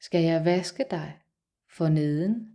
Skal jeg vaske dig for neden?